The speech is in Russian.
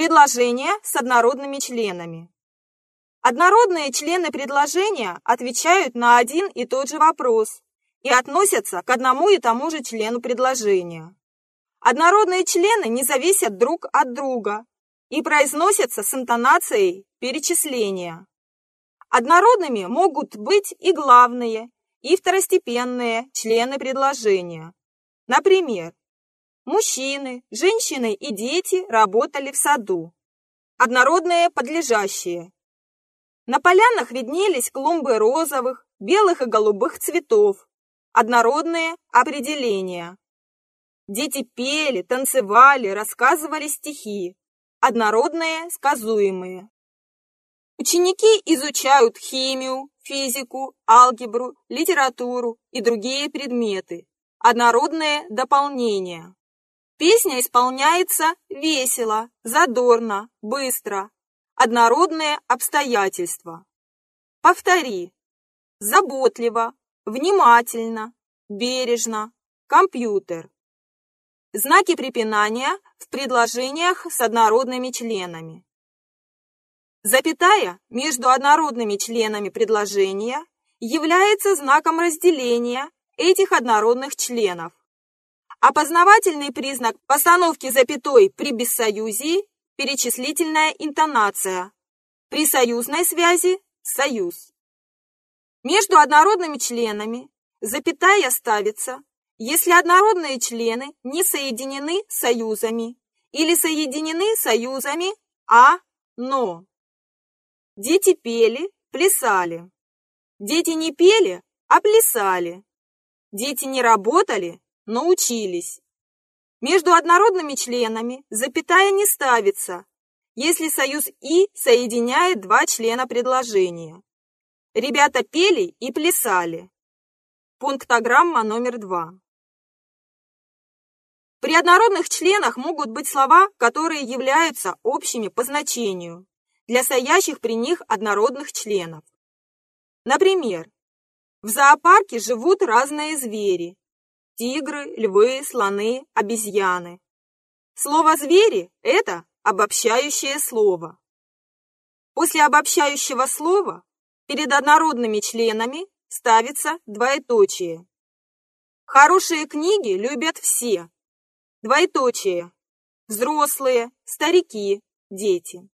Предложения с однородными членами. Однородные члены предложения отвечают на один и тот же вопрос и относятся к одному и тому же члену предложения. Однородные члены не зависят друг от друга и произносятся с интонацией перечисления. Однородными могут быть и главные, и второстепенные члены предложения. Например, Мужчины, женщины и дети работали в саду. Однородные подлежащие. На полянах виднелись клумбы розовых, белых и голубых цветов. Однородные определения. Дети пели, танцевали, рассказывали стихи. Однородные, сказуемые. Ученики изучают химию, физику, алгебру, литературу и другие предметы. Однородные дополнения. Песня исполняется весело, задорно, быстро. Однородные обстоятельства. Повтори. Заботливо, внимательно, бережно, компьютер. Знаки препинания в предложениях с однородными членами. Запятая между однородными членами предложения является знаком разделения этих однородных членов. Опознавательный признак постановки запятой при бессоюзии – перечислительная интонация. При союзной связи – союз. Между однородными членами запятая ставится, если однородные члены не соединены союзами или соединены союзами «а», «но». Дети пели, плясали. Дети не пели, а плясали. Дети не работали, научились. Между однородными членами запятая не ставится, если союз «и» соединяет два члена предложения. Ребята пели и плясали. Пунктограмма номер два. При однородных членах могут быть слова, которые являются общими по значению для стоящих при них однородных членов. Например, в зоопарке живут разные звери, тигры, львы, слоны, обезьяны. Слово «звери» – это обобщающее слово. После обобщающего слова перед однородными членами ставится двоеточие. Хорошие книги любят все. Двоеточие. Взрослые, старики, дети.